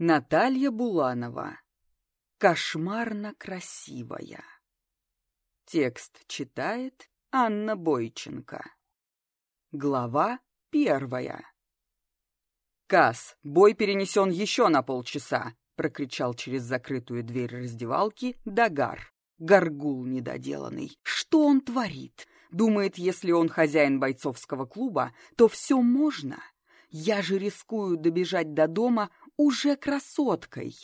Наталья Буланова. Кошмарно красивая. Текст читает Анна Бойченко. Глава первая. «Касс, бой перенесен еще на полчаса!» — прокричал через закрытую дверь раздевалки Дагар. Горгул недоделанный. Что он творит? Думает, если он хозяин бойцовского клуба, то все можно. Я же рискую добежать до дома уже красоткой.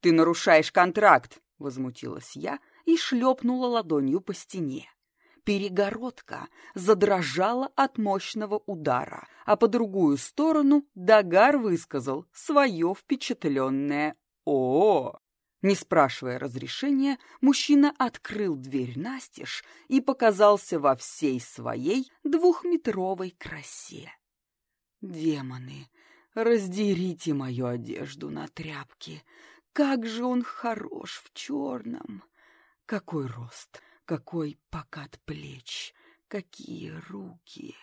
Ты нарушаешь контракт, возмутилась я и шлепнула ладонью по стене. Перегородка задрожала от мощного удара, а по другую сторону Дагар высказал свое впечатленное «О!». Не спрашивая разрешения, мужчина открыл дверь настежь и показался во всей своей двухметровой красе. Демоны, Раздерите мою одежду на тряпки. Как же он хорош в черном! Какой рост, какой покат плеч, какие руки!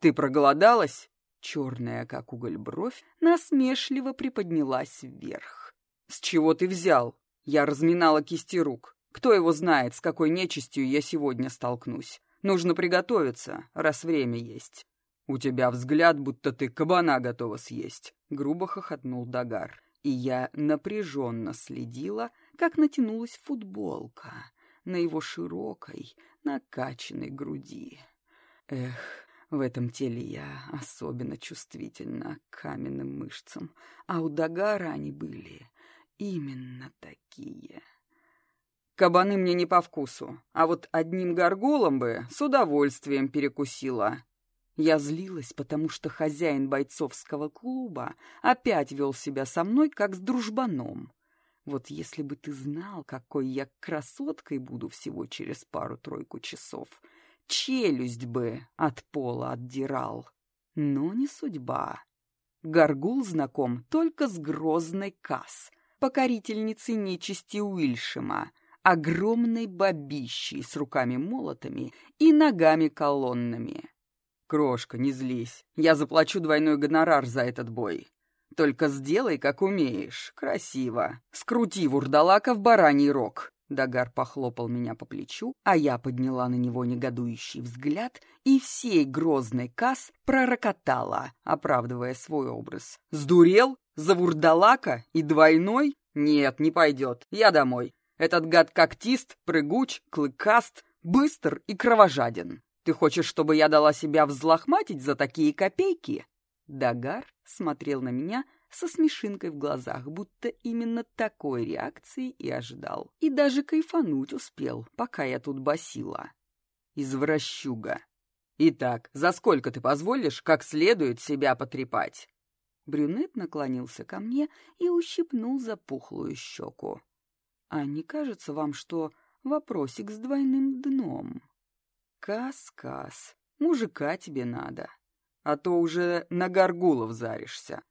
Ты проголодалась? Черная, как уголь, бровь насмешливо приподнялась вверх. С чего ты взял? Я разминала кисти рук. Кто его знает, с какой нечистью я сегодня столкнусь. Нужно приготовиться, раз время есть. «У тебя взгляд, будто ты кабана готова съесть», — грубо хохотнул Дагар. И я напряженно следила, как натянулась футболка на его широкой, накачанной груди. Эх, в этом теле я особенно чувствительна к каменным мышцам, а у Дагара они были именно такие. Кабаны мне не по вкусу, а вот одним горгулом бы с удовольствием перекусила. Я злилась, потому что хозяин бойцовского клуба опять вел себя со мной, как с дружбаном. Вот если бы ты знал, какой я красоткой буду всего через пару-тройку часов, челюсть бы от пола отдирал. Но не судьба. Горгул знаком только с грозной Касс, покорительницей нечисти Уильшема, огромной бабищей с руками-молотами и ногами-колоннами. «Крошка, не злись. Я заплачу двойной гонорар за этот бой. Только сделай, как умеешь. Красиво. Скрути вурдалака в бараний рог». Дагар похлопал меня по плечу, а я подняла на него негодующий взгляд и всей грозной касс пророкотала, оправдывая свой образ. «Сдурел? За вурдалака? И двойной? Нет, не пойдет. Я домой. Этот гад когтист, прыгуч, клыкаст, быстр и кровожаден. Ты хочешь, чтобы я дала себя взлохматить за такие копейки?» Дагар смотрел на меня со смешинкой в глазах, будто именно такой реакции и ожидал. И даже кайфануть успел, пока я тут басила. «Извращуга! Итак, за сколько ты позволишь как следует себя потрепать?» Брюнет наклонился ко мне и ущипнул запухлую щеку. «А не кажется вам, что вопросик с двойным дном?» Кас-кас, мужика тебе надо, а то уже на горгулов заришься.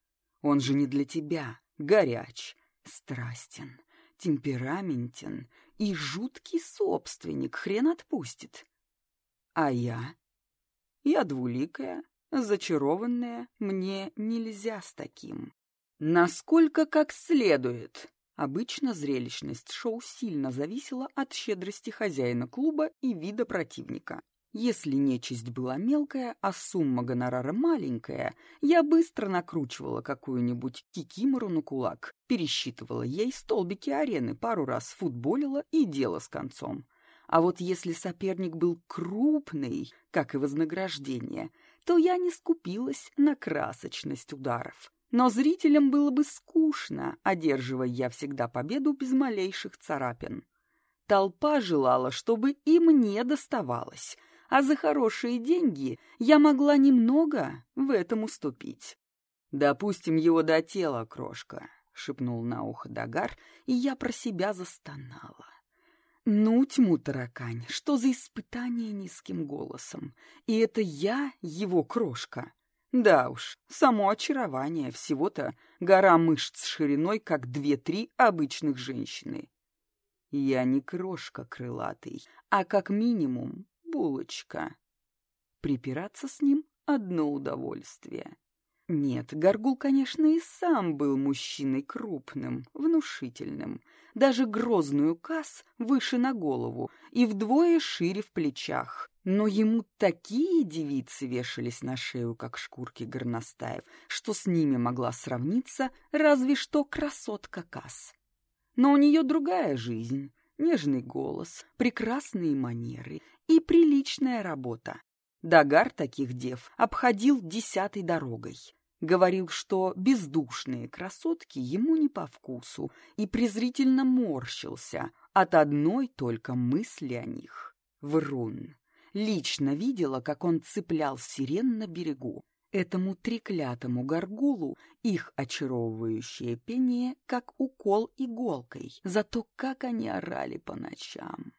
Он же не для тебя, горяч, страстен, темпераментен и жуткий собственник, хрен отпустит. А я? Я двуликая, зачарованная, мне нельзя с таким. Насколько как следует. Обычно зрелищность шоу сильно зависела от щедрости хозяина клуба и вида противника. Если нечисть была мелкая, а сумма гонорара маленькая, я быстро накручивала какую-нибудь кикимору на кулак, пересчитывала ей столбики арены, пару раз футболила и дело с концом. А вот если соперник был крупный, как и вознаграждение, то я не скупилась на красочность ударов. Но зрителям было бы скучно, одерживая я всегда победу без малейших царапин. Толпа желала, чтобы и мне доставалось, а за хорошие деньги я могла немного в этом уступить. «Допустим его до тела, крошка», — шепнул на ухо Дагар, и я про себя застонала. «Ну, тьму таракань, что за испытание низким голосом? И это я, его крошка?» Да уж, само очарование всего-то гора мышц шириной, как две-три обычных женщины. Я не крошка крылатый, а как минимум булочка. Припираться с ним — одно удовольствие. Нет, Горгул, конечно, и сам был мужчиной крупным, внушительным. Даже грозную касс выше на голову и вдвое шире в плечах. Но ему такие девицы вешались на шею, как шкурки горностаев, что с ними могла сравниться разве что красотка касс. Но у нее другая жизнь, нежный голос, прекрасные манеры и приличная работа. Дагар таких дев обходил десятой дорогой. Говорил, что бездушные красотки ему не по вкусу, и презрительно морщился от одной только мысли о них. Врун. Лично видела, как он цеплял сирен на берегу. Этому треклятому горгулу их очаровывающее пение, как укол иголкой. Зато как они орали по ночам.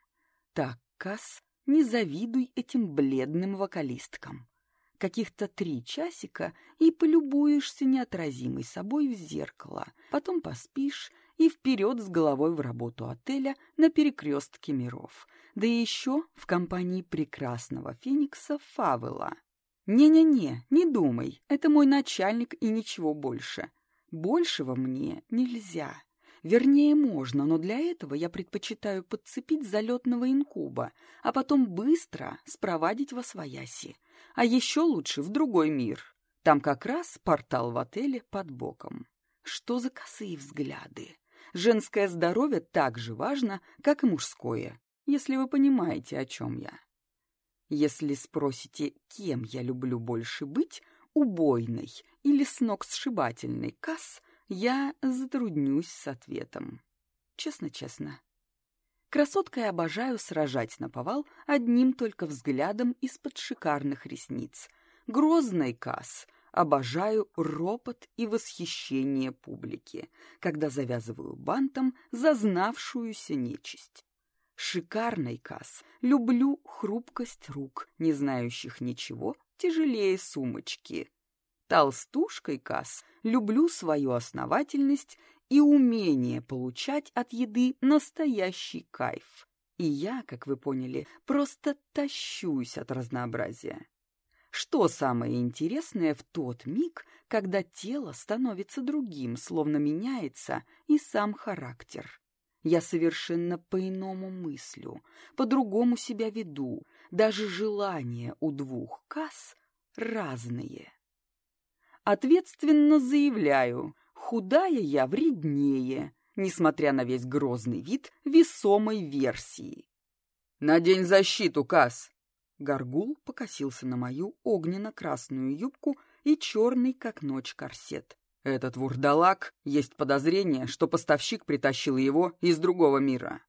Так, Кас, не завидуй этим бледным вокалисткам каких-то три часика и полюбуешься неотразимой собой в зеркало, потом поспишь и вперед с головой в работу отеля на перекрестке миров, да еще в компании прекрасного феникса Фавела. «Не-не-не, не думай, это мой начальник и ничего больше. Большего мне нельзя. Вернее, можно, но для этого я предпочитаю подцепить залетного инкуба, а потом быстро спровадить во свояси а еще лучше в другой мир. Там как раз портал в отеле под боком. Что за косые взгляды? Женское здоровье так же важно, как и мужское, если вы понимаете, о чем я. Если спросите, кем я люблю больше быть, убойной или сногсшибательной касс, я затруднюсь с ответом. Честно-честно. Красоткой обожаю сражать на повал одним только взглядом из-под шикарных ресниц. Грозный касс. Обожаю ропот и восхищение публики, когда завязываю бантом зазнавшуюся нечисть. Шикарный касс. Люблю хрупкость рук, не знающих ничего, тяжелее сумочки. Толстушкой касс люблю свою основательность и умение получать от еды настоящий кайф. И я, как вы поняли, просто тащусь от разнообразия. Что самое интересное в тот миг, когда тело становится другим, словно меняется и сам характер? Я совершенно по-иному мыслю, по-другому себя веду, даже желания у двух касс разные. Ответственно заявляю, Худая я вреднее, несмотря на весь грозный вид весомой версии. «Надень защиту, Кас!» Горгул покосился на мою огненно-красную юбку и черный, как ночь, корсет. «Этот вурдалак, есть подозрение, что поставщик притащил его из другого мира».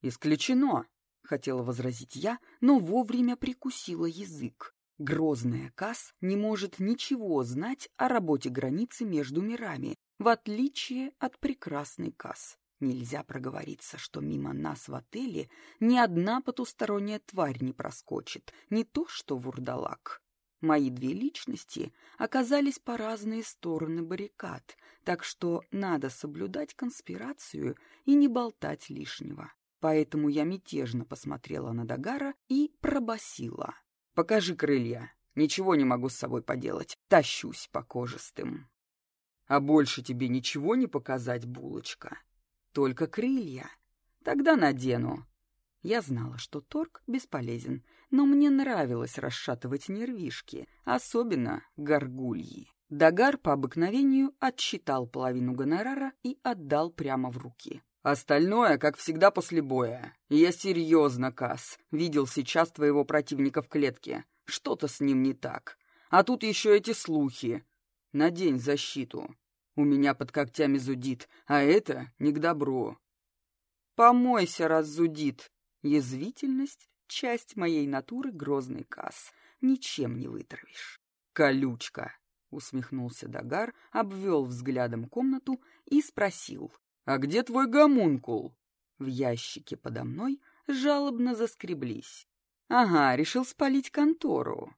«Исключено», — хотела возразить я, но вовремя прикусила язык. Грозная Касс не может ничего знать о работе границы между мирами, в отличие от прекрасной Касс. Нельзя проговориться, что мимо нас в отеле ни одна потусторонняя тварь не проскочит, не то что вурдалак. Мои две личности оказались по разные стороны баррикад, так что надо соблюдать конспирацию и не болтать лишнего. Поэтому я мятежно посмотрела на Дагара и пробасила. Покажи крылья. Ничего не могу с собой поделать. Тащусь по кожистым. А больше тебе ничего не показать, булочка? Только крылья. Тогда надену. Я знала, что торг бесполезен, но мне нравилось расшатывать нервишки, особенно горгульи. Дагар по обыкновению отсчитал половину гонорара и отдал прямо в руки. Остальное, как всегда, после боя. Я серьезно, Касс. Видел сейчас твоего противника в клетке. Что-то с ним не так. А тут еще эти слухи. Надень защиту. У меня под когтями зудит, а это не к добру. Помойся, раз зудит. Язвительность — часть моей натуры грозный Касс. Ничем не вытравишь. Колючка. — усмехнулся Дагар, обвел взглядом комнату и спросил. «А где твой гомункул?» В ящике подо мной жалобно заскреблись. «Ага, решил спалить контору».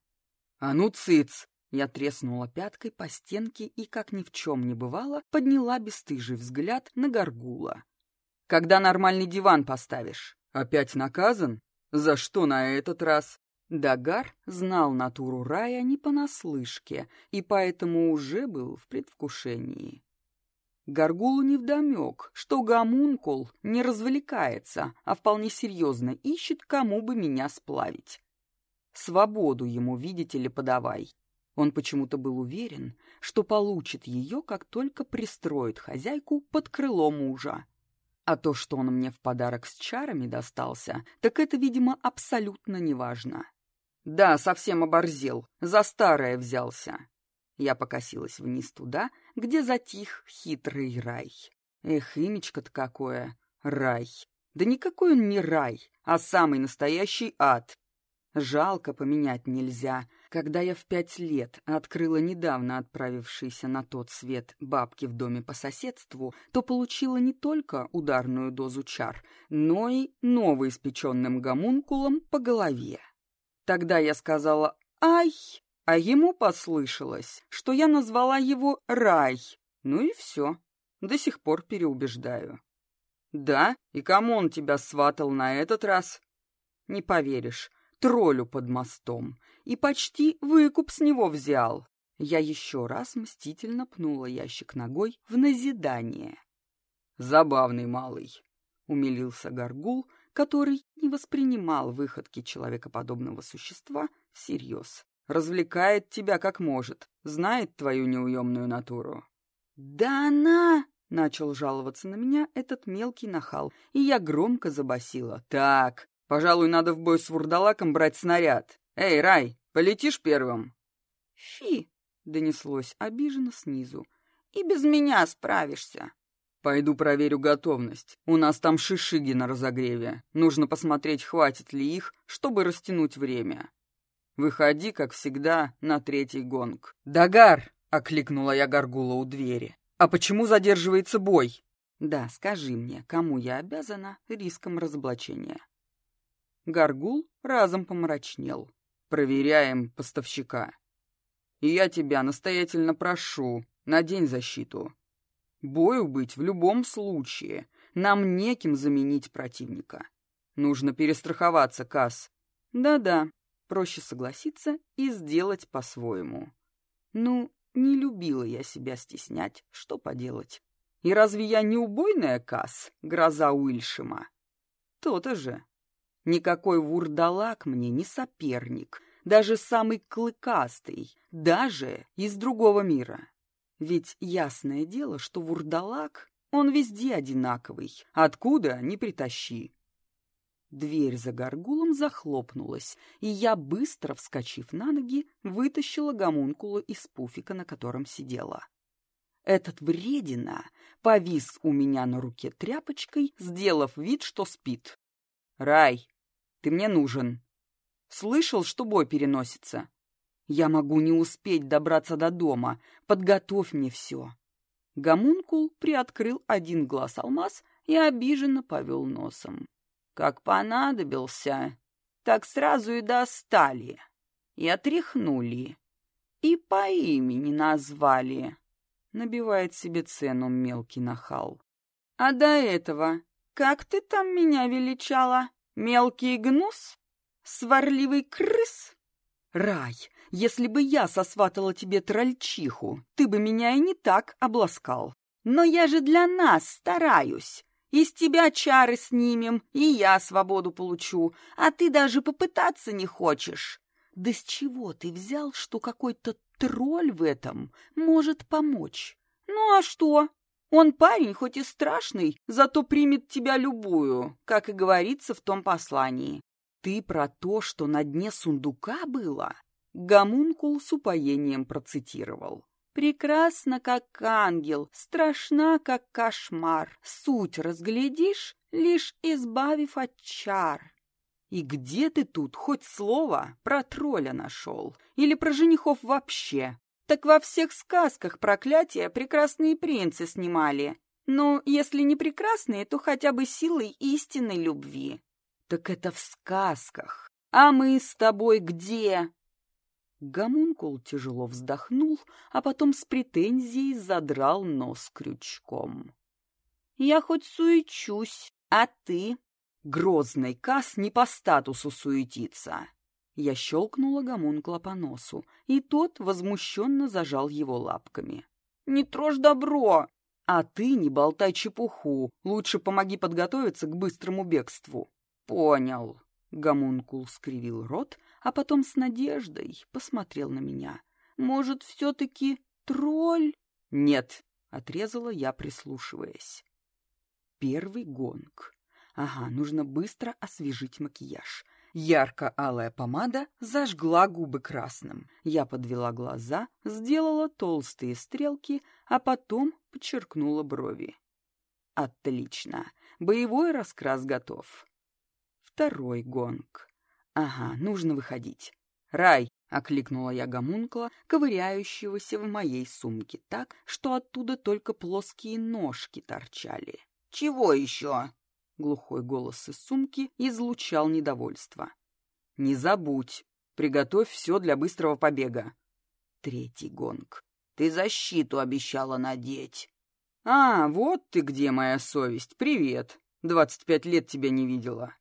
«А ну, цыц!» Я треснула пяткой по стенке и, как ни в чем не бывало, подняла бесстыжий взгляд на горгула. «Когда нормальный диван поставишь? Опять наказан? За что на этот раз?» Дагар знал натуру рая не понаслышке и поэтому уже был в предвкушении. Горгулу невдомек, что гомункул не развлекается, а вполне серьезно ищет, кому бы меня сплавить. Свободу ему, видите ли, подавай. Он почему-то был уверен, что получит ее, как только пристроит хозяйку под крыло мужа. А то, что он мне в подарок с чарами достался, так это, видимо, абсолютно неважно. Да, совсем оборзел, за старое взялся. Я покосилась вниз туда, где затих хитрый рай. Эх, имечко-то какое! Рай! Да никакой он не рай, а самый настоящий ад. Жалко поменять нельзя. Когда я в пять лет открыла недавно отправившийся на тот свет бабки в доме по соседству, то получила не только ударную дозу чар, но и новоиспеченным гомункулом по голове. Тогда я сказала «Ай!» А ему послышалось, что я назвала его Рай. Ну и все. До сих пор переубеждаю. Да? И кому он тебя сватал на этот раз? Не поверишь, троллю под мостом. И почти выкуп с него взял. Я еще раз мстительно пнула ящик ногой в назидание. Забавный малый, умилился Горгул, который не воспринимал выходки человекоподобного существа всерьез. Развлекает тебя как может, знает твою неуемную натуру». «Да она!» — начал жаловаться на меня этот мелкий нахал, и я громко забасила. «Так, пожалуй, надо в бой с вурдалаком брать снаряд. Эй, Рай, полетишь первым?» «Фи!» — донеслось обиженно снизу. «И без меня справишься». «Пойду проверю готовность. У нас там шишиги на разогреве. Нужно посмотреть, хватит ли их, чтобы растянуть время. Выходи, как всегда, на третий гонг. «Дагар!» — окликнула я Гаргула у двери. «А почему задерживается бой?» «Да, скажи мне, кому я обязана риском разоблачения?» Гаргул разом помрачнел. «Проверяем поставщика. И я тебя настоятельно прошу, надень защиту. Бою быть в любом случае. Нам неким заменить противника. Нужно перестраховаться, Касс. Да-да, Проще согласиться и сделать по-своему. Ну, не любила я себя стеснять, что поделать. И разве я не убойная Касс, гроза Уильшема? То-то же. Никакой вурдалак мне не соперник, даже самый клыкастый, даже из другого мира. Ведь ясное дело, что вурдалак, он везде одинаковый, откуда ни притащи. Дверь за горгулом захлопнулась, и я, быстро вскочив на ноги, вытащила гомункула из пуфика, на котором сидела. Этот вредина повис у меня на руке тряпочкой, сделав вид, что спит. «Рай, ты мне нужен. Слышал, что бой переносится? Я могу не успеть добраться до дома. Подготовь мне все». Гомункул приоткрыл один глаз алмаз и обиженно повел носом. Как понадобился, так сразу и достали, и отряхнули, и по имени назвали. Набивает себе цену мелкий нахал. А до этого, как ты там меня величала? Мелкий гнус? Сварливый крыс? Рай, если бы я сосватала тебе трольчиху, ты бы меня и не так обласкал. Но я же для нас стараюсь. Из тебя чары снимем, и я свободу получу, а ты даже попытаться не хочешь. Да с чего ты взял, что какой-то тролль в этом может помочь? Ну а что? Он парень, хоть и страшный, зато примет тебя любую, как и говорится в том послании. Ты про то, что на дне сундука было? Гомункул с упоением процитировал. Прекрасна, как ангел, страшна, как кошмар. Суть разглядишь, лишь избавив от чар. И где ты тут хоть слово про тролля нашел? Или про женихов вообще? Так во всех сказках проклятия прекрасные принцы снимали. Ну, если не прекрасные, то хотя бы силой истинной любви. Так это в сказках. А мы с тобой где? Гомункул тяжело вздохнул, а потом с претензией задрал нос крючком. «Я хоть суечусь, а ты?» Грозный Кас не по статусу суетиться. Я щелкнула гомункла по носу, и тот возмущенно зажал его лапками. «Не трожь добро!» «А ты не болтай чепуху. Лучше помоги подготовиться к быстрому бегству». «Понял». Гомункул скривил рот, а потом с надеждой посмотрел на меня. «Может, все-таки тролль?» «Нет», — отрезала я, прислушиваясь. Первый гонг. Ага, нужно быстро освежить макияж. Ярко-алая помада зажгла губы красным. Я подвела глаза, сделала толстые стрелки, а потом подчеркнула брови. Отлично. Боевой раскрас готов. Второй гонг. Ага, нужно выходить. «Рай!» — окликнула я гомункла, ковыряющегося в моей сумке так, что оттуда только плоские ножки торчали. «Чего еще?» Глухой голос из сумки излучал недовольство. «Не забудь, приготовь все для быстрого побега». Третий гонг. «Ты защиту обещала надеть». «А, вот ты где, моя совесть. Привет. Двадцать пять лет тебя не видела».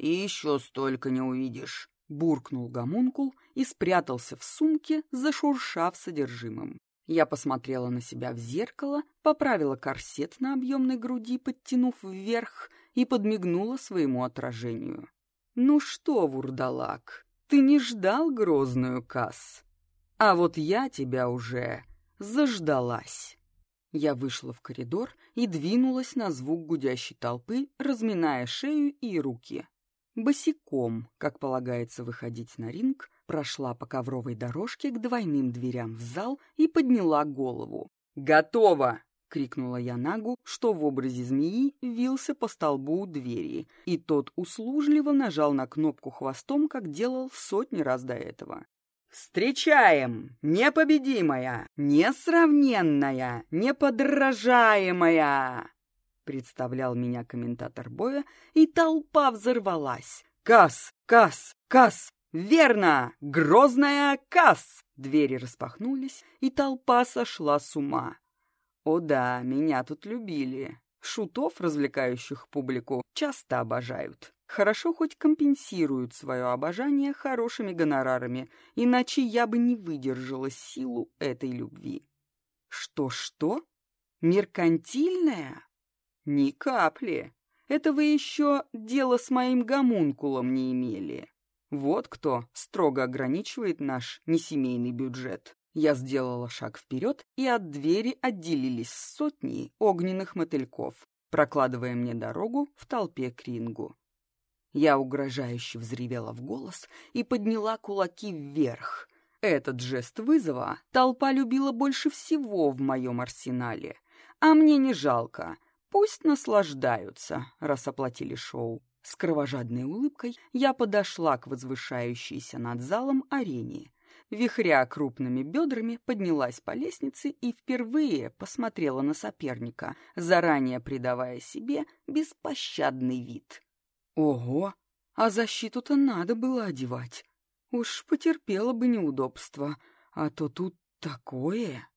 «И еще столько не увидишь», — буркнул гомункул и спрятался в сумке, зашуршав содержимым. Я посмотрела на себя в зеркало, поправила корсет на объемной груди, подтянув вверх, и подмигнула своему отражению. «Ну что, вурдалак, ты не ждал грозную касс? А вот я тебя уже заждалась». Я вышла в коридор и двинулась на звук гудящей толпы, разминая шею и руки. Босиком, как полагается выходить на ринг, прошла по ковровой дорожке к двойным дверям в зал и подняла голову. «Готово!» — крикнула я Нагу, что в образе змеи вился по столбу у двери, и тот услужливо нажал на кнопку хвостом, как делал сотни раз до этого. «Встречаем! Непобедимая! Несравненная! Неподражаемая!» Представлял меня комментатор боя, и толпа взорвалась. «Касс! Касс! Касс! «Верно! Грозная Касс!» Двери распахнулись, и толпа сошла с ума. О да, меня тут любили. Шутов, развлекающих публику, часто обожают. Хорошо хоть компенсируют свое обожание хорошими гонорарами, иначе я бы не выдержала силу этой любви. Что-что? Меркантильная? Ни капли. Это вы еще дело с моим гомункулом не имели. Вот кто строго ограничивает наш несемейный бюджет. Я сделала шаг вперед, и от двери отделились сотни огненных мотыльков, прокладывая мне дорогу в толпе к рингу. Я угрожающе взревела в голос и подняла кулаки вверх. Этот жест вызова толпа любила больше всего в моем арсенале. А мне не жалко. Пусть наслаждаются, раз оплатили шоу. С кровожадной улыбкой я подошла к возвышающейся над залом арене. Вихря крупными бедрами поднялась по лестнице и впервые посмотрела на соперника, заранее придавая себе беспощадный вид. Ого! А защиту-то надо было одевать. Уж потерпела бы неудобства, а то тут такое...